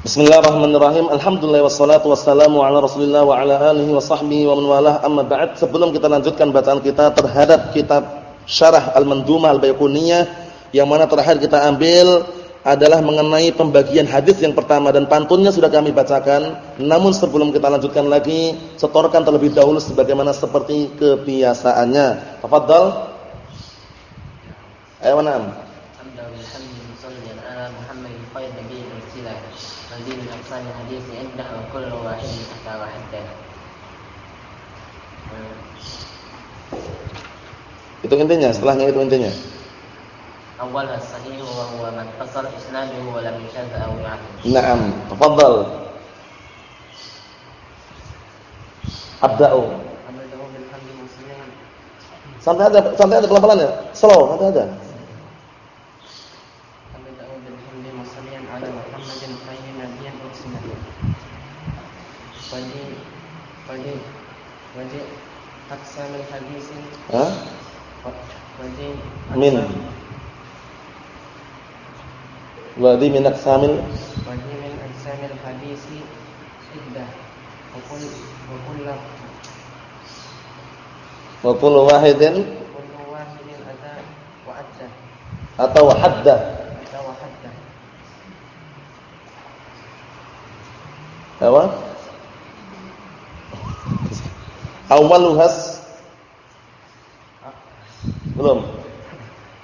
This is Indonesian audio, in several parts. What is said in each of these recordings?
Bismillahirrahmanirrahim. Alhamdulillah wassalatu wassalamu ala Rasulillah wa ala alihi wa sahbihi wa man walah. Amma ba'd. Sebelum kita lanjutkan bacaan kita terhadap kitab Syarah Al-Mandumah Al-Baiquniyah yang mana terakhir kita ambil adalah mengenai pembagian hadis yang pertama dan pantunnya sudah kami bacakan. Namun sebelum kita lanjutkan lagi, setorkan terlebih dahulu sebagaimana seperti kebiasaannya. Tafadhal. Ayo mana? أحسن الحديث عنده وكل واحد أتى وحده Itu intinya, setelahnya itu intinya. Awal as-sahih wa huwa man fasal isnaduhu wa lam yushadda aw ya'lam. Naam, tafadhal. Abda'u. Sampai ada sampai ada pelan-pelan ya? Slow, sampai ada. wa di min aqsamil wa di min aqsamil hadisi iddah. Wa kull wa kull wa kull wahidin. Kullu wahidin ada wa adda. Atau hadda. Atau hadda. Apa? Awaluhas ah. belum.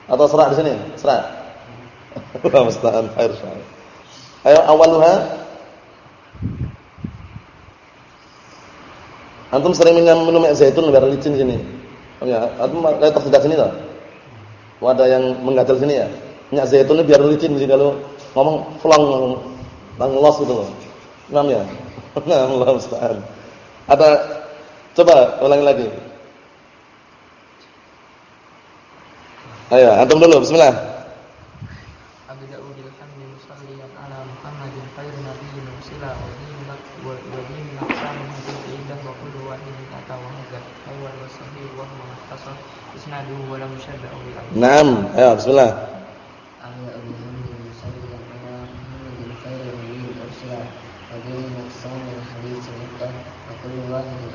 Atau serah di sini? Serah Allah musta'an khair ayo awaluha. Antum sering minum minum zaitun biar licin sini. Oh ya antum kayak tersedak sini toh? Wadah yang menggadal sini ya? Minyak zaitun biar licin sih kalau ngomong pulang bang los gitu loh. Paham ya? Allah musta'an ada Coba ulangi lagi. Ayo, antum dulu, bismillah. Abda'u bil hamdi musalliyan ala Muhammadin khairin nabiyyin mursila wa dinak wa din naqsan hadith indah wa kullu wahidin kata wa hadza awwal wa sahih wa huwa mukhtasar isnaduhu wa lam yushadda aw Naam, ayo bismillah. Abda'u bil hamdi musalliyan ala Muhammadin khairin nabiyyin mursila wa din naqsan hadith indah wa kullu wahidin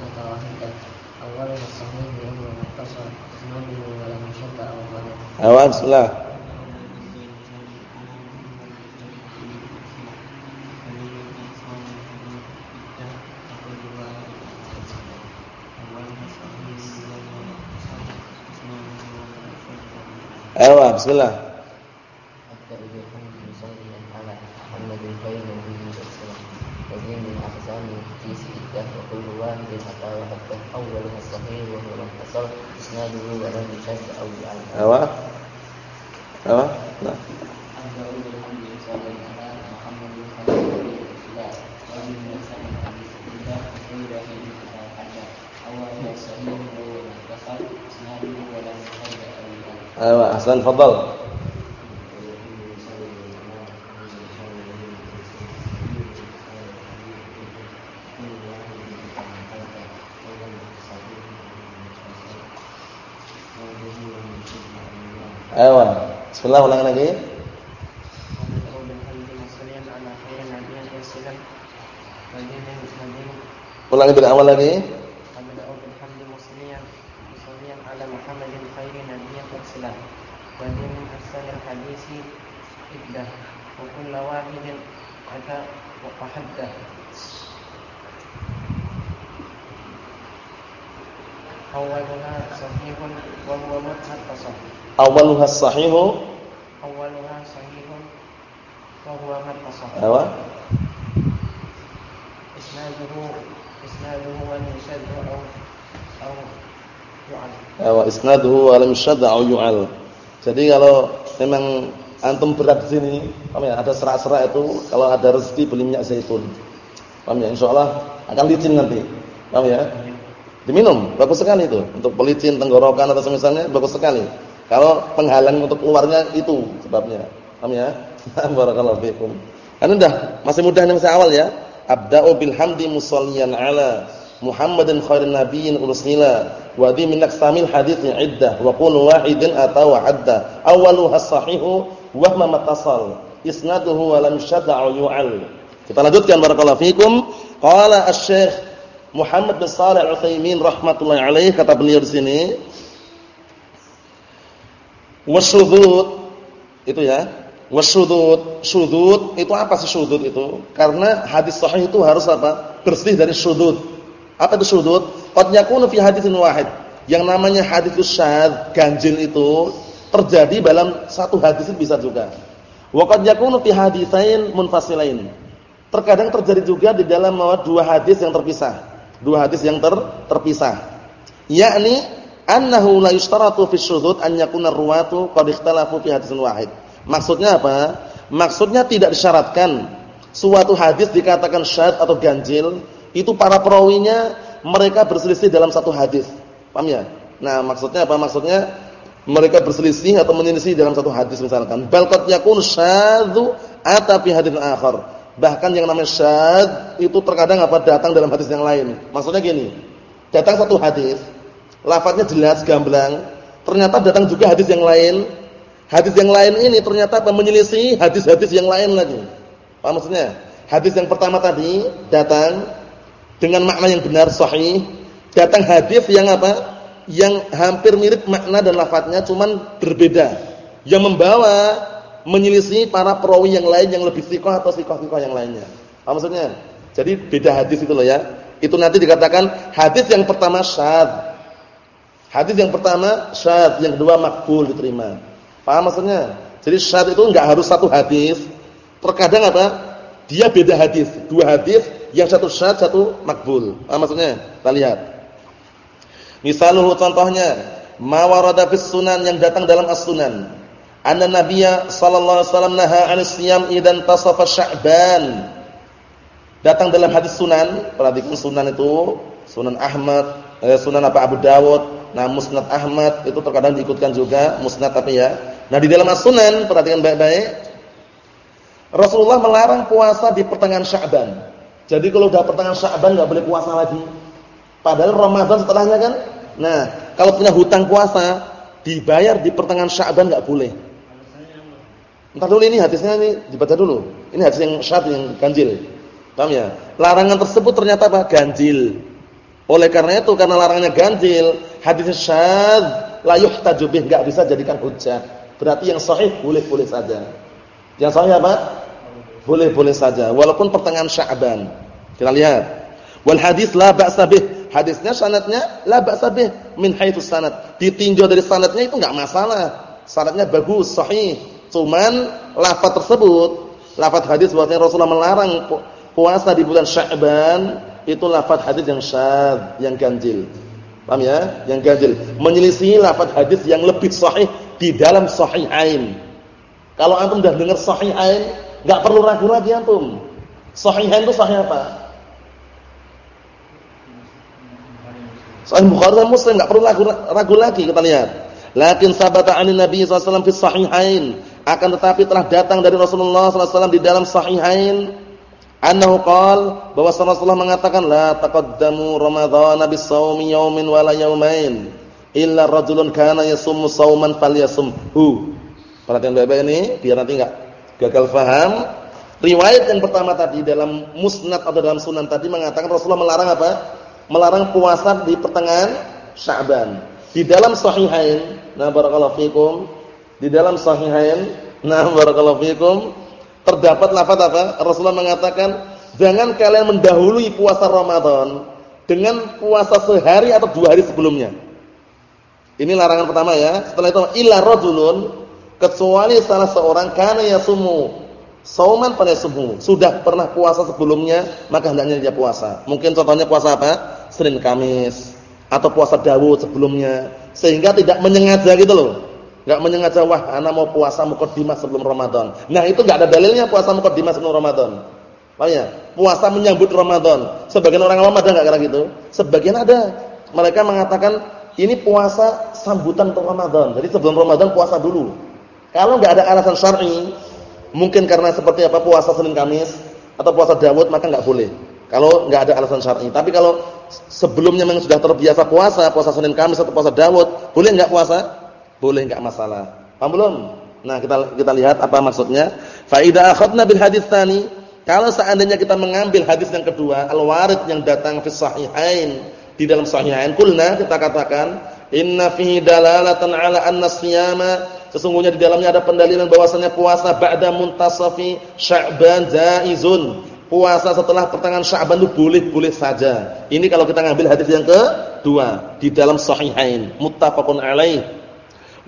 Awan bismillah. Ayo, Hasan, fadal. Ayo. Ulangi lagi. Ulangi dari awal lagi. Awalnya sahihun wa huwa muttasil awaluha sahihu awaluha sahihun wa huwa muttasil apa isnaduhu isnaduhu wa yushaddu aw aw yu'al Awa isnaduhu wa lam yushaddu aw yu'al jadi kalau memang antum berat di sini paham ya? Ada serak-serak itu kalau ada rezeki beli minyak zaitun. Paham ya? Insyaallah akan licin nanti. Paham ya diminum bagus sekali itu untuk pelicin tenggorokan atau semisalnya bagus sekali kalau penghalang untuk keluarnya itu sebabnya. Paham ya? Barakallahu fiikum. Kan udah masih mudah ini masih awal ya. Abda'u bil hamdi musalliyan ala Muhammadin khairin nabiyyin ursila wa dhi min aqsamil hadithi iddah wa qul wahidin atawa hadda awwaluha sahihu wa ma matasal isnaduhu wa lam shada'u yu'al. Kita lanjutkan barakallahu fikum. Qala Asy-Syaikh Muhammad bin Shalih Al-Utsaimin rahimatullah alaih kata beliau di sini. Wasyudud itu ya. Wasyudud syudud itu apa sih syudud itu? Karena hadis sahih itu harus apa? Bersih dari syudud apa itu syudud qad yakunu fi haditsin wahid. Yang namanya hadis syadz ganjil itu terjadi dalam satu hadis itu bisa juga. Wa qad yakunu fi haditsain munfasilain. Terkadang terjadi juga di dalam dua hadis yang terpisah. Dua hadis yang ter, terpisah. Yakni annahu la yushtaratu fi syudzud an yakuna ruwatu qad ikhtalafu fi hadisin wahid. Maksudnya apa? Maksudnya tidak disyaratkan suatu hadis dikatakan syad atau ganjil itu para perawinya mereka berselisih dalam satu hadis. Paham ya? Nah, maksudnya apa? Maksudnya mereka berselisih atau menyelisih dalam satu hadis misalkan. Bal qad yakun syadzu ata fi haditsin akhar Bahkan yang namanya syad itu terkadang apa datang dalam hadis yang lain. Maksudnya gini, datang satu hadis, lafadznya jelas gamblang, ternyata datang juga hadis yang lain. Hadis yang lain ini ternyata apa menyelisih hadis-hadis yang lain lagi. Apa maksudnya? Hadis yang pertama tadi datang dengan makna yang benar sahih, datang hadis yang apa? Yang hampir mirip makna dan lafadznya cuman berbeda. Yang membawa menyelisih para perawi yang lain yang lebih sikoh atau sikoh-sikoh yang lainnya. Apa maksudnya? Jadi beda hadis itu loh ya. Itu nanti dikatakan hadis yang pertama syad. Hadis yang pertama syad, yang kedua makbul diterima. Paham maksudnya? Jadi syad itu enggak harus satu hadis. Terkadang apa? Dia beda hadis. Dua hadis, yang satu syad, satu makbul. Paham maksudnya? Kita lihat. Misalnya contohnya, ma warada sunan yang datang dalam as-sunan anna nabiyya sallallahu alaihi wasallam naha 'anil siyam idan tasafa sya'ban. Datang dalam hadis sunan. Perhatikan sunan itu. Sunan Ahmad eh, sunan apa? Abu Dawud. Nah musnad Ahmad itu terkadang diikutkan juga. Musnad tapi ya. Nah di dalam as-sunan perhatikan baik-baik. Rasulullah melarang puasa di pertengahan Sya'ban. Jadi kalau udah pertengahan Sya'ban enggak boleh puasa lagi. Padahal Ramadan setelahnya kan? Nah kalau punya hutang puasa dibayar di pertengahan Sya'ban enggak boleh Entar dulu ini hadisnya ini dibaca dulu. Ini hadis yang syad yang ganjil. Paham ya? Larangan tersebut ternyata apa? Ganjil. Oleh karena itu karena larangannya ganjil, hadisnya syad la yuhtaju bih enggak bisa jadikan hujjah. Berarti yang sahih boleh-boleh saja. Yang sahih apa? Boleh-boleh saja walaupun pertengahan Sya'ban. Kita lihat. Wal hadis la ba'sa bih. Hadisnya sanadnya la ba'sa bih min haitsu sanad. Ditinjau dari sanadnya itu enggak masalah. Sanadnya bagus, sahih Cuman lafaz tersebut, lafaz hadis bahwasanya Rasulullah melarang puasa di bulan Sya'ban itu lafaz hadis yang syadz, yang ganjil. Paham ya? Yang ganjil. Menyelisih lafaz hadis yang lebih sahih di dalam sahihain. Kalau antum sudah dengar sahihain, enggak perlu ragu lagi antum. Sahihain itu sahih apa? Sahih Bukhari dan Muslim enggak perlu ragu, ragu lagi kita lihat. Lakin sabata 'anin Nabi sallallahu alaihi wasallam fi sahihain akan tetapi telah datang dari Rasulullah SAW di dalam sahihain annahu qala bahwa Rasulullah mengatakan la taqaddamu ramadhana bisawmi yawmin wala yawmain illa rajulun kana yasummu sauman falyasumhu perhatian baik-baik ini biar nanti enggak gagal paham. Riwayat yang pertama tadi dalam musnad atau dalam sunan tadi mengatakan Rasulullah melarang apa? Melarang puasa di pertengahan Sya'ban. Di dalam sahihain nah barakallahu fikum di dalam sahihain, nah barakallahu fikum, terdapat lafaz apa? Rasulullah mengatakan, "Jangan kalian mendahului puasa Ramadan dengan puasa sehari atau dua hari sebelumnya." Ini larangan pertama ya. Setelah itu illa rajulun kecuali salah seorang kana yasumu sauman pada subuh sudah pernah puasa sebelumnya maka hendaknya dia puasa. Mungkin contohnya puasa apa? Senin Kamis atau puasa Dawud sebelumnya sehingga tidak menyengaja gitu loh Enggak menyengaja wah ana mau puasa mukadimah sebelum Ramadan. Nah, itu enggak ada dalilnya puasa mukadimah sebelum Ramadan. Paham ya? Puasa menyambut Ramadan. Sebagian orang awam ada enggak kira gitu? Sebagian ada. Mereka mengatakan ini puasa sambutan untuk Ramadan. Jadi sebelum Ramadan puasa dulu. Kalau enggak ada alasan syar'i, mungkin karena seperti apa puasa Senin Kamis atau puasa Daud maka enggak boleh. Kalau enggak ada alasan syar'i. Tapi kalau sebelumnya memang sudah terbiasa puasa, puasa Senin Kamis atau puasa Daud, boleh enggak puasa? Boleh enggak masalah. Paham belum? Nah, kita kita lihat apa maksudnya. Fa idza akhadna bil hadits tsani, Kalau seandainya kita mengambil hadis yang kedua, al-warid yang datang fi sahihain, di dalam sahihain kulna kita katakan inna fihi dalalatan ala anna siyama sesungguhnya di dalamnya ada pendalilan bahwasanya puasa ba'da muntasafi Sya'ban jaizun. Puasa setelah pertengahan Sya'ban itu boleh-boleh saja. Ini kalau kita ngambil hadis yang kedua di dalam sahihain, muttafaqun alaih.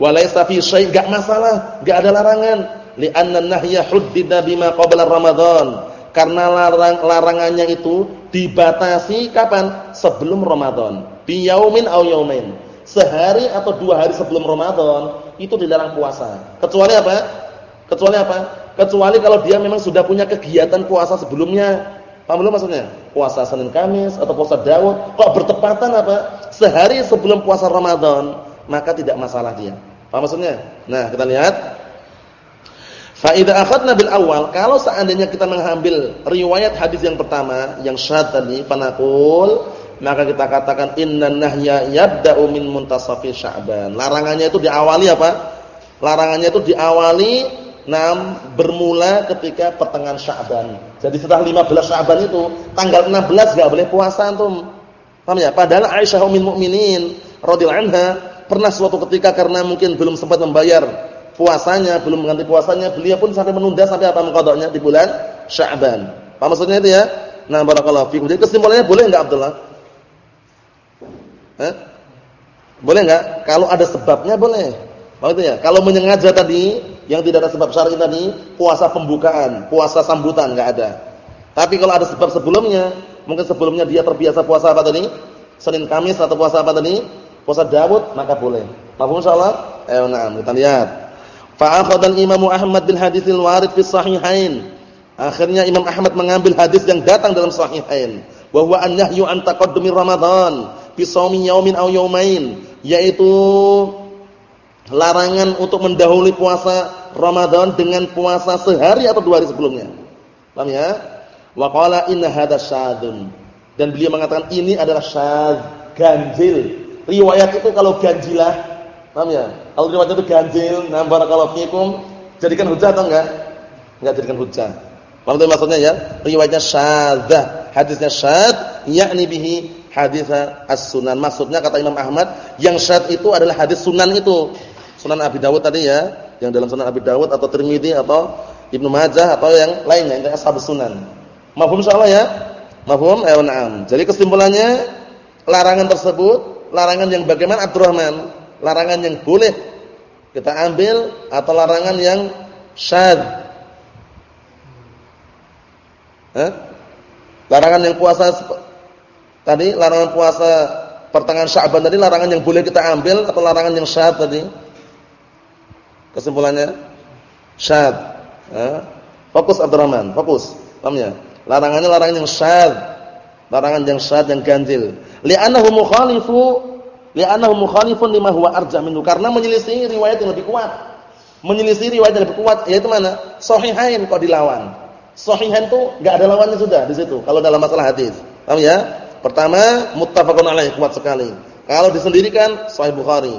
Walaysa fi syai' enggak masalah, enggak ada larangan li'anna nahya huddida bima qabla Ramadan. Karena larang, larangannya itu dibatasi kapan? Sebelum Ramadan. Bi yaumin. Sehari atau dua hari sebelum Ramadan itu dilarang puasa. Kecuali apa? Kecuali apa? Kecuali kalau dia memang sudah punya kegiatan puasa sebelumnya. Paham belum maksudnya? Puasa Senin Kamis atau puasa Daud kok bertepatan apa? Sehari sebelum puasa Ramadan, maka tidak masalah dia. Paham maksudnya? Nah, kita lihat Fa idza akhadna bil awal, kalau seandainya kita mengambil riwayat hadis yang pertama yang syad tadi, fanaqul, maka kita katakan innan nahya yabda'u min muntasafi sya'ban. Larangannya itu diawali apa? Larangannya itu diawali nam bermula ketika pertengahan Sya'ban. Jadi setelah 15 Sya'ban itu, tanggal 16 enggak boleh puasa antum. Paham ya? Padahal Aisyah ummul mukminin radhiyallahu anha pernah suatu ketika karena mungkin belum sempat membayar puasanya, belum mengganti puasanya, beliau pun sampai menunda sampai apa mengkodoknya di bulan Sya'ban. Apa maksudnya itu ya? Nah, barakallahu fiikum. Jadi kesimpulannya boleh enggak Abdullah? Eh? Boleh enggak? Kalau ada sebabnya boleh. Maksudnya, kalau menyengaja tadi yang tidak ada sebab syar'i tadi, puasa pembukaan, puasa sambutan enggak ada. Tapi kalau ada sebab sebelumnya, mungkin sebelumnya dia terbiasa puasa apa tadi? Senin Kamis atau puasa apa tadi? Puasa Daud, maka boleh. Mafhum insyaallah? Eh, nah, kita lihat. Fa Imam Ahmad bil haditsil warid fi sahihain. Akhirnya Imam Ahmad mengambil hadis yang datang dalam sahihain, wa huwa an taqaddumi Ramadan bi shaumi yaumin aw yaumain, yaitu larangan untuk mendahului puasa Ramadan dengan puasa sehari atau dua hari sebelumnya. Paham ya? Wa qala inna hadza. Dan beliau mengatakan ini adalah syadz, ganjil. Riwayat itu kalau ganjilah Paham ya? Kalau riwayatnya itu ganjil, nah barakallahu fikum, jadikan hujah atau enggak? Enggak jadikan hujah. Paham itu maksudnya ya? Riwayatnya syadzah, hadisnya syadz, yakni bihi hadis as-sunan. Maksudnya kata Imam Ahmad, yang syadz itu adalah hadis sunan itu. Sunan Abi Dawud tadi ya, yang dalam Sunan Abi Dawud atau Tirmizi atau Ibnu Majah atau yang lainnya, yang ashabus sunan. Mafhum insyaallah ya? Mafhum? Ya na'am. Jadi kesimpulannya larangan tersebut, larangan yang bagaimana Abdurrahman? larangan yang boleh kita ambil atau larangan yang syad. Eh? Larangan yang puasa tadi, larangan puasa pertengahan Sya'ban tadi larangan yang boleh kita ambil atau larangan yang syad tadi? Kesimpulannya syad. Eh? Fokus Abdurrahman, fokus. Paham ya? Larangannya larangan yang syad. Larangan yang syad yang ganjil. Li'annahu mukhalifu li'annahu mukhalifun lima huwa arja minhu karena menyelisih riwayat yang lebih kuat. Menyelisih riwayat yang lebih kuat yaitu mana? Sahihain kok dilawan. Sahihain itu enggak ada lawannya sudah di situ kalau dalam masalah hadis. Paham ya? Pertama, muttafaqun alaih kuat sekali. Kalau disendirikan sahih Bukhari.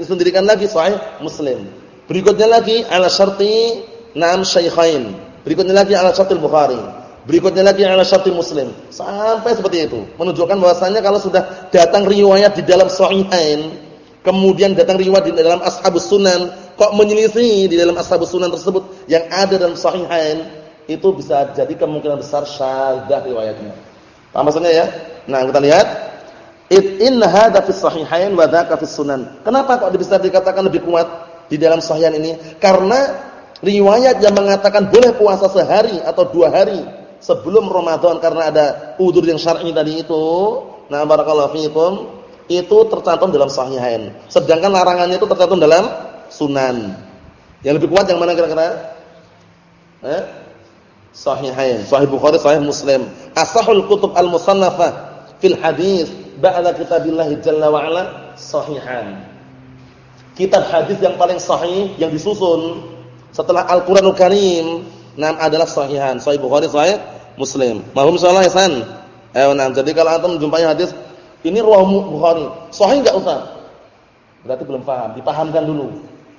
Disendirikan lagi sahih Muslim. Berikutnya lagi ala syarti na'am syaikhain. Berikutnya lagi ala syartil Bukhari. Berikutnya lagi ala syarti Muslim. Sampai seperti itu. Menunjukkan bahwasannya kalau sudah datang riwayat di dalam sahihain, kemudian datang riwayat di dalam ashabus sunan, kok menyelisih di dalam ashabus sunan tersebut yang ada dalam sahihain, itu bisa jadi kemungkinan besar syadzah riwayatnya. Paham maksudnya ya? Nah, kita lihat It in hadza fi sahihain wa dzaka fi sunan. Kenapa kok bisa dikatakan lebih kuat di dalam sahihain ini? Karena riwayat yang mengatakan boleh puasa sehari atau dua hari sebelum Ramadan karena ada udur yang syar'i tadi itu, nah barakallahu fiikum, itu tercantum dalam sahihain. Sedangkan larangannya itu tercantum dalam sunan. Yang lebih kuat yang mana kira-kira? Eh? Sahihain, Sahih Bukhari, Sahih Muslim. Asahul kutub al-musannafah fil hadis ba'da kitabillah jalla wa ala sahihan. Kitab hadis yang paling sahih yang disusun setelah Al-Qur'anul Karim Nam adalah sahihan, sahih Bukhari, sahih Muslim. Mahum salah Hasan. Eh, nah, jadi kalau antum menjumpai hadis ini riwayat Bukhari, sahih enggak Ustaz? Berarti belum paham, dipahamkan dulu.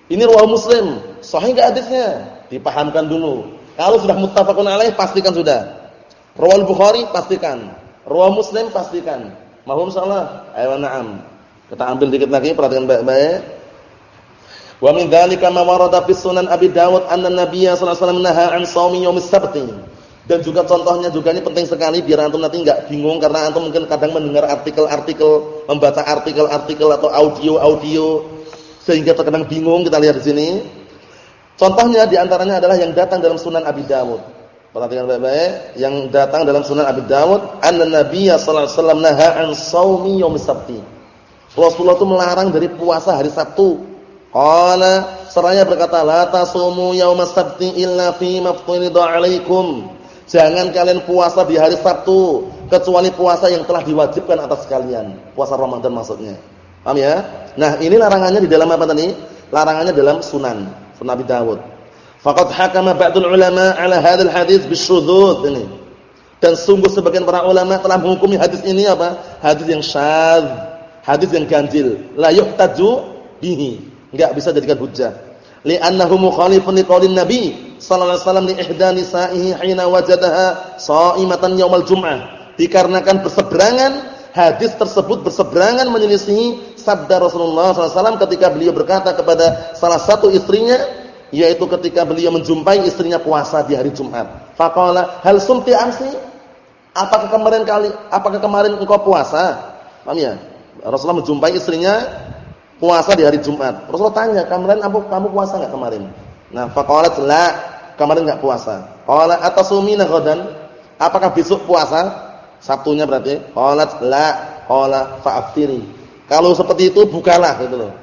Ini riwayat Muslim, sahih enggak hadisnya? Dipahamkan dulu. Kalau sudah muttafaqun alaih pastikan sudah. Rawal Bukhari pastikan. Rawal Muslim pastikan. Mahum salah. Ayo na'am. Kita ambil dikit lagi perhatikan baik-baik. Wa min dzalika ma warada fi sunan Abi Dawud anna Nabiy sallallahu alaihi wasallam nahaa an shaumi yaumis sabti. Dan juga contohnya juga ini penting sekali biar antum nanti enggak bingung karena antum mungkin kadang mendengar artikel-artikel, membaca artikel-artikel atau audio-audio sehingga terkadang bingung kita lihat di sini. Contohnya di antaranya adalah yang datang dalam Sunan Abi Dawud. Perhatikan baik-baik, yang datang dalam Sunan Abi Dawud, anna Nabiyya sallallahu alaihi wasallam nahaa an shaumi yaumis sabti. Rasulullah itu melarang dari puasa hari Sabtu. Qala seraya berkata, "La tasumu yaumas sabti illa fi mafturida 'alaikum." Jangan kalian puasa di hari Sabtu kecuali puasa yang telah diwajibkan atas kalian. Puasa Ramadan maksudnya. Paham ya? Nah, ini larangannya di dalam apa tadi? Larangannya dalam Sunan. Sunan Abi Dawud. Faqad hakama ba'dul ulama 'ala hadzal hadis bisyudzud ini. Dan sungguh sebagian para ulama telah menghukumi hadis ini apa? Hadis yang syadz, hadis yang ganjil, la yuhtaju bihi. Enggak bisa jadikan hujjah. Li'annahu mukhalifun liqaulin Nabi sallallahu alaihi wasallam li ihda nisaihi hina wajadaha sha'imatan yaumal jum'ah. Dikarenakan berseberangan hadis tersebut berseberangan menyelisihi sabda Rasulullah SAW ketika beliau berkata kepada salah satu istrinya, yaitu ketika beliau menjumpai istrinya puasa di hari Jumat. Faqala hal sumti amsi? Apakah kemarin kali apakah kemarin engkau puasa? Paham ya? Rasulullah menjumpai istrinya puasa di hari Jumat. Rasulullah tanya, "Kemarin kamu kamu puasa enggak kemarin?" Nah, faqalat la, kemarin enggak puasa. Qala atasumina ghadan? Apakah besok puasa? Sabtunya berarti. Qalat la, qala fa'aftiri. Kalau seperti itu bukalah gitu loh.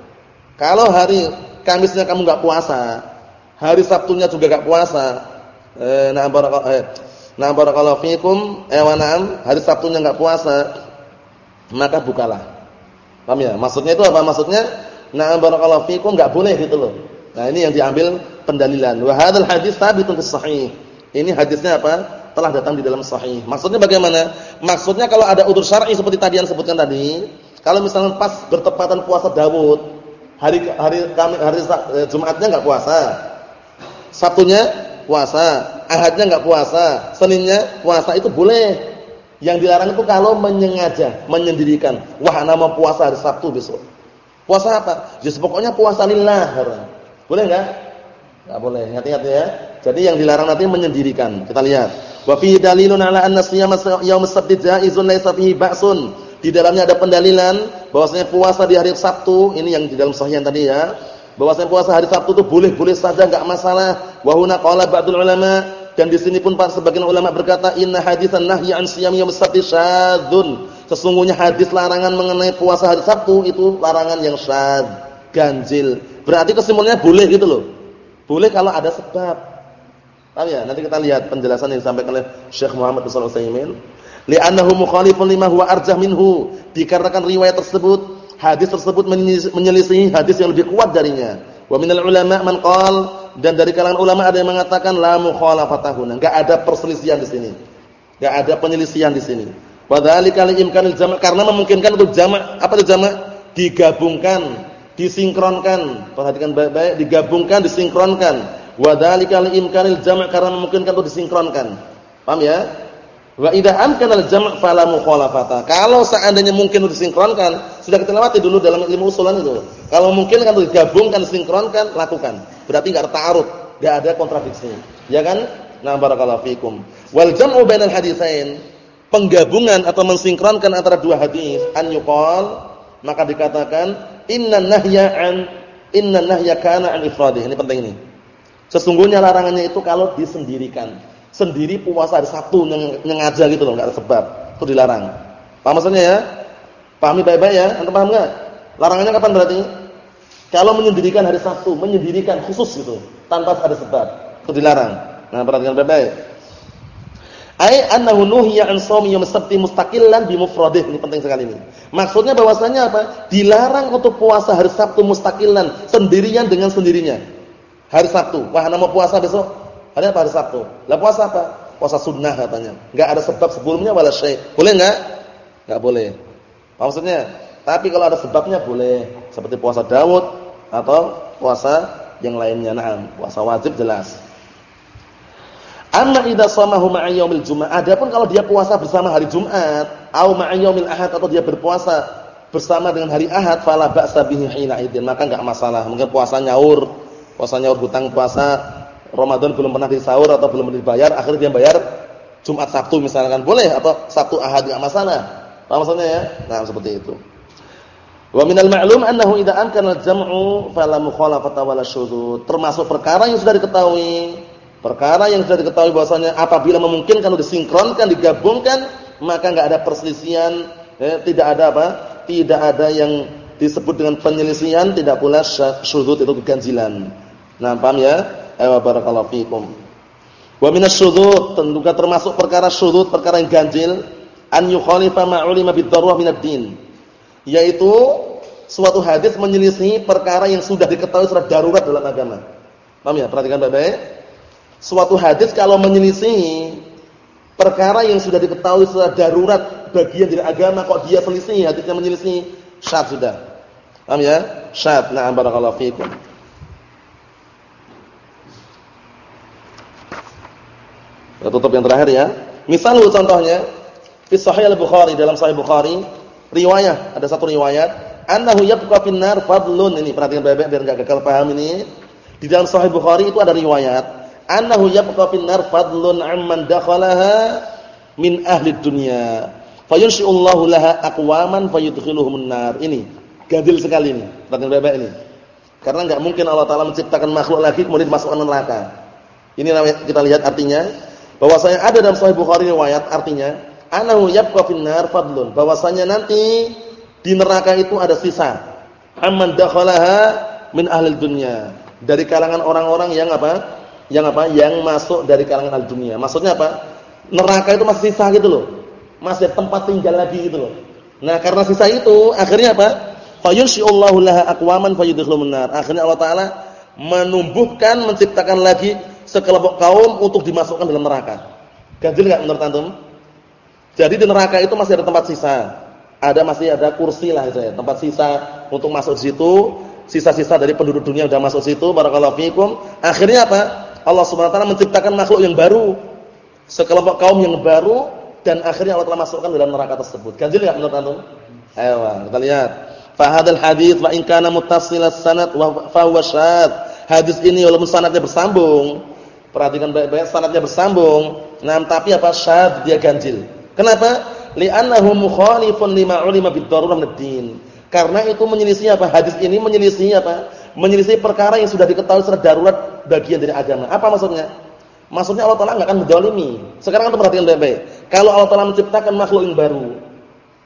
Kalau hari Kamisnya kamu enggak puasa, hari Sabtunya juga enggak puasa. Nah barakallahu eh, nah barakallahu eh na'am, hari Sabtunya enggak puasa, maka bukalah. Paham ya? Maksudnya itu apa? Maksudnya nah barakallahu fikum enggak boleh gitu loh. Nah, ini yang diambil pendalilan. Wa hadzal hadis thabitun fis sahih. Ini hadisnya apa? Telah datang di dalam sahih. Maksudnya bagaimana? Maksudnya kalau ada udur syar'i seperti tadi yang sebutkan tadi, kalau misalnya pas bertepatan puasa Dawud, hari hari kami hari eh, Jumatnya enggak puasa. Sabtunya puasa, Ahadnya enggak puasa, Seninnya puasa itu boleh. Yang dilarang itu kalau menyengaja, menyendirikan. Wah, nama puasa hari Sabtu besok. Puasa apa? Ya, pokoknya puasa lillah. Boleh enggak? Enggak boleh. Hati-hati ya. Jadi yang dilarang nanti menyendirikan. Kita lihat. Wa fi dalilun ala anna siyama yaum as-sabti jaizun laysa fihi ba'sun. Di dalamnya ada pendalilan bahwasanya puasa di hari Sabtu, ini yang di dalam sahih tadi ya. Bahwasanya puasa hari Sabtu itu boleh-boleh saja enggak masalah. Wa huna qala ba'dul ulama dan di sini pun para sebagian ulama berkata inna hadisan nahyi an siyam yaum sabti syadzun. Sesungguhnya hadis larangan mengenai puasa hari Sabtu itu larangan yang syadz, ganjil. Berarti kesimpulannya boleh gitu loh. Boleh kalau ada sebab. Paham ya? Nanti kita lihat penjelasan yang disampaikan oleh Syekh Muhammad bin Shalih Utsaimin li'annahu mukhalifun lima huwa arjah minhu dikarenakan riwayat tersebut hadis tersebut menyelisih hadis yang lebih kuat darinya wa minal ulama man qal dan dari kalangan ulama ada yang mengatakan la mukhalafatahuna enggak ada perselisihan di sini. Enggak ada penyelisihan di sini. Wa dzalika li imkanil jama' karena memungkinkan untuk jama' apa itu jama' digabungkan disinkronkan. Perhatikan baik-baik digabungkan disinkronkan. Wa dzalika li imkanil jama' karena memungkinkan untuk disinkronkan. Paham ya? Wa idza amkana al-jam' fala mukhalafata. Kalau seandainya mungkin untuk disinkronkan, sudah kita lewati dulu dalam ilmu usulan itu. Kalau mungkin kan digabungkan, disinkronkan, lakukan. Berarti enggak ada ta'arud, enggak ada kontradiksi. Ya kan? Nah, barakallahu fikum. Wal jam'u bainal haditsain, penggabungan atau mensinkronkan antara dua hadis, an yuqal, maka dikatakan inna nahya an inna nahya kana an ifradih. Ini penting ini. Sesungguhnya larangannya itu kalau disendirikan sendiri puasa hari Sabtu nyengaja gitu loh, enggak ada sebab. Itu dilarang. Paham maksudnya ya? Pahami baik-baik ya? Antum paham enggak? Larangannya kapan berarti? Kalau menyendirikan hari Sabtu, menyendirikan khusus gitu, tanpa ada sebab. Itu dilarang. Nah, perhatikan baik-baik. Ai annahu nuhiya an shaumi yaum sabti mustaqillan bi mufradih. Ini penting sekali ini. Maksudnya bahwasanya apa? Dilarang untuk puasa hari Sabtu mustaqillan, sendirian dengan sendirinya. Hari Sabtu. Wah, nama puasa besok Hari apa? Hari Sabtu. Lah puasa apa? Puasa sunnah katanya. Enggak ada sebab sebelumnya wala syai'. Boleh enggak? Enggak boleh. Maksudnya? Tapi kalau ada sebabnya boleh. Seperti puasa Daud atau puasa yang lainnya. Nah, puasa wajib jelas. Amma idza shamahu ma'a yaumil Jumat. Adapun kalau dia puasa bersama hari Jumat, au ma'a yaumil Ahad atau dia berpuasa bersama dengan hari Ahad, fala ba'sa bihi hina idin, maka enggak masalah. Mungkin puasa nyaur, puasa nyaur hutang puasa Ramadan belum pernah disaur atau belum dibayar, akhirnya dia bayar Jumat Sabtu misalkan boleh atau Sabtu Ahad enggak masalah. Paham maksudnya ya? Nah, seperti itu. Wa minal ma'lum annahu idza amkana al-jam'u fala mukhalafata wala syudzud. Termasuk perkara yang sudah diketahui Perkara yang sudah diketahui bahwasanya apabila memungkinkan untuk disinkronkan, digabungkan, maka enggak ada perselisihan, eh, tidak ada apa? Tidak ada yang disebut dengan penyelisihan, tidak pula syudzud itu keganjilan. Nah, paham ya? Ayo barakallahu fikum. Wa minasyudzud tentu termasuk perkara syudzud, perkara yang ganjil, an yukhalifa ma ulima bid-darurah minad din. Yaitu suatu hadis menyelisih perkara yang sudah diketahui secara darurat dalam agama. Paham ya? Perhatikan baik-baik suatu hadis kalau menyelisih perkara yang sudah diketahui secara darurat bagian dari agama kok dia selisih hadisnya menyelisih syad sudah. Paham ya? Syad. Na'am barakallahu fikum. Kita tutup yang terakhir ya. Misal contohnya fi Sahih Al-Bukhari dalam Sahih Bukhari riwayat ada satu riwayat annahu yabqa finnar fadlun. Ini perhatikan baik-baik biar enggak gagal paham ini. Di dalam Sahih Bukhari itu ada riwayat annahu yabqa fin nar fadlun amman dakhalaha min ahli dunya. Fayunshi'ullahu laha aqwaman fayudkhiluhumun nar. Ini gadil sekali ini. Perhatian baik ini. Karena enggak mungkin Allah taala menciptakan makhluk lagi kemudian dimasukkan neraka. Ini kita lihat artinya. Bahwasanya ada dalam sahih Bukhari riwayat artinya annahu yabqa fin nar fadlun bahwasanya nanti di neraka itu ada sisa amman dakhalaha min ahli dunya dari kalangan orang-orang yang apa yang apa? Yang masuk dari kalangan al-dunia. Maksudnya apa? Neraka itu masih sisa gitu loh. Masih tempat tinggal lagi gitu loh. Nah, karena sisa itu akhirnya apa? Fayunsyi'ullahu laha aqwaman fayudkhilun nar. Akhirnya Allah taala menumbuhkan, menciptakan lagi sekelompok kaum untuk dimasukkan dalam neraka. Ganjil enggak menurut antum? Jadi di neraka itu masih ada tempat sisa. Ada masih ada kursi lah itu ya, tempat sisa untuk masuk situ. Sisa-sisa dari penduduk dunia sudah masuk situ. Barakallahu fikum. Akhirnya apa? Allah Subhanahu wa taala menciptakan makhluk yang baru, sekelompok kaum yang baru dan akhirnya Allah telah masukkan dalam neraka tersebut. Ganjil enggak menurut antum? Ayo, kita lihat. Fa hadzal hadits wa in kana muttasilas sanad wa fa huwa syad. Hadis ini walaupun sanadnya bersambung, perhatikan baik-baik sanadnya bersambung, nah tapi apa syad dia ganjil. Kenapa? Li'annahu mukhalifun lima ulima bid-darurah Karena itu menyelisih apa? Hadis ini menyelisih apa? Menyelisih perkara yang sudah diketahui secara darurat bagian dari agama. Apa maksudnya? Maksudnya Allah Taala nggak akan mendolimi. Sekarang kita perhatikan baik-baik. Kalau Allah Taala menciptakan makhluk yang baru,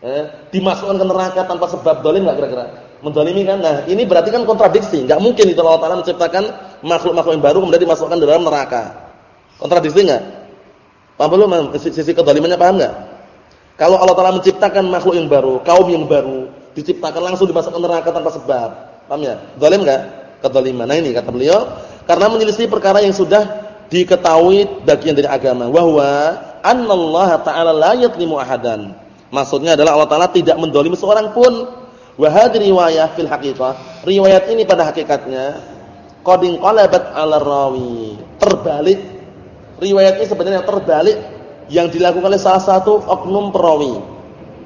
eh, dimasukkan ke neraka tanpa sebab dolim nggak kira-kira? Mendolimi kan? Nah ini berarti kan kontradiksi. Nggak mungkin itu Allah Taala menciptakan makhluk-makhluk yang baru kemudian dimasukkan dalam neraka. Kontradiksi nggak? Paham belum? Sisi kedolimannya paham nggak? Kalau Allah Taala menciptakan makhluk yang baru, kaum yang baru, diciptakan langsung dimasukkan neraka tanpa sebab. Paham ya? Dolim nggak? Kedoliman. Nah ini kata beliau, karena menyelisih perkara yang sudah diketahui bagian dari agama. Wahwa Allah taala la yatlimu ahadan. Maksudnya adalah Allah taala tidak mendolimi seorang pun. Wa riwayah fil haqiqah. Riwayat ini pada hakikatnya qadin qalabat 'ala rawi. Terbalik. Riwayat ini sebenarnya terbalik yang dilakukan oleh salah satu oknum perawi.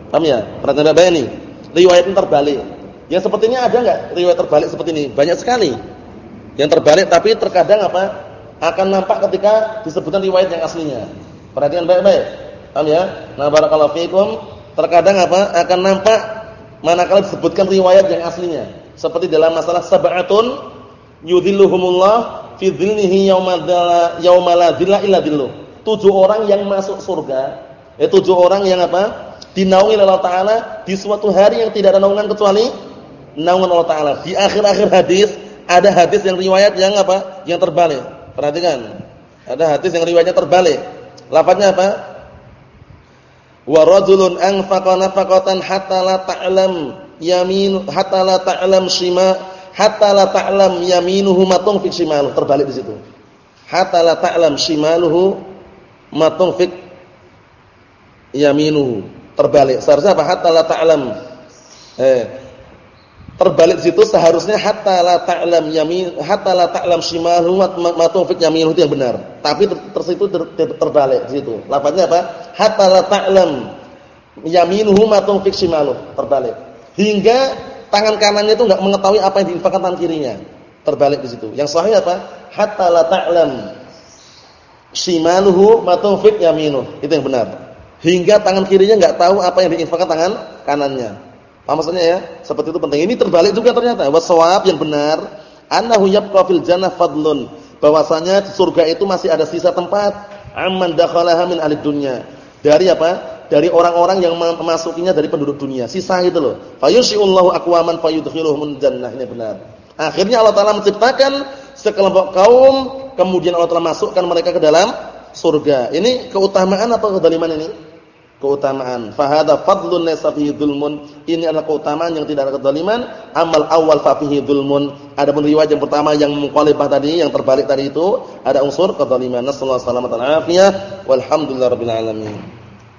Paham ya? Perhatian Bapak ini. Riwayat ini terbalik. Yang seperti ini ada enggak riwayat terbalik seperti ini? Banyak sekali. Yang terbalik tapi terkadang apa? Akan nampak ketika disebutkan riwayat yang aslinya. Perhatikan baik-baik. Paham ya? Nah, barakallahu fiikum. Terkadang apa? Akan nampak manakala disebutkan riwayat yang aslinya. Seperti dalam masalah sab'atun yudhilluhumullah fi dhillihi yauma illa dhilluh. Tujuh orang yang masuk surga, eh tujuh orang yang apa? Dinaungi oleh Allah taala di suatu hari yang tidak ada naungan kecuali naungan Allah taala. Di akhir-akhir hadis ada hadis yang riwayat yang apa? Yang terbalik. Perhatikan. Ada hadis yang riwayatnya terbalik. Lafaznya apa? Wa rajulun anfaqa nafaqatan hatta la ta'lam yamin hatta la ta'lam shima hatta la ta'lam yaminuhu ma tunfiq shimaluhu. Terbalik di situ. Hatta la ta'lam shimaluhu ma tunfiq yaminuhu. Terbalik. Seharusnya apa? Hatta la ta'lam. Eh terbalik situ seharusnya hatta la ta'lam yamin hatta la ta'lam shimalu ma tunfik yaminuhu itu yang benar. Tapi tersitu ter, ter, terbalik di situ. Lafaznya apa? Hatta la ta'lam yaminuhu ma tunfik shimalu. Terbalik. Hingga tangan kanannya itu enggak mengetahui apa yang diinfakkan tangan kirinya. Terbalik di situ. Yang sahih apa? Hatta la ta'lam shimaluhu ma yaminuhu. Itu yang benar. Hingga tangan kirinya enggak tahu apa yang diinfakkan tangan kanannya. Paham maksudnya ya? Seperti itu penting. Ini terbalik juga ternyata. Wasawab yang benar, annahu yabqa fil jannah fadlun. Bahwasanya di surga itu masih ada sisa tempat amman dakhalaha min ahli dunya. Dari apa? Dari orang-orang yang memasukinya dari penduduk dunia. Sisa itu loh. Fayushi'ullahu aqwaman fayudkhiluhum jannah. Ini benar. Akhirnya Allah Taala menciptakan sekelompok kaum, kemudian Allah Taala masukkan mereka ke dalam surga. Ini keutamaan atau kedaliman ini? keutamaan. Fahada fadlun laysa fihi dzulmun. Ini adalah keutamaan yang tidak ada kezaliman. Amal awal fa fihi dzulmun. Adapun riwayat yang pertama yang mukhalifah tadi, yang terbalik tadi itu ada unsur kezaliman. Nasallahu alaihi wasallam. Walhamdulillahirabbil alamin.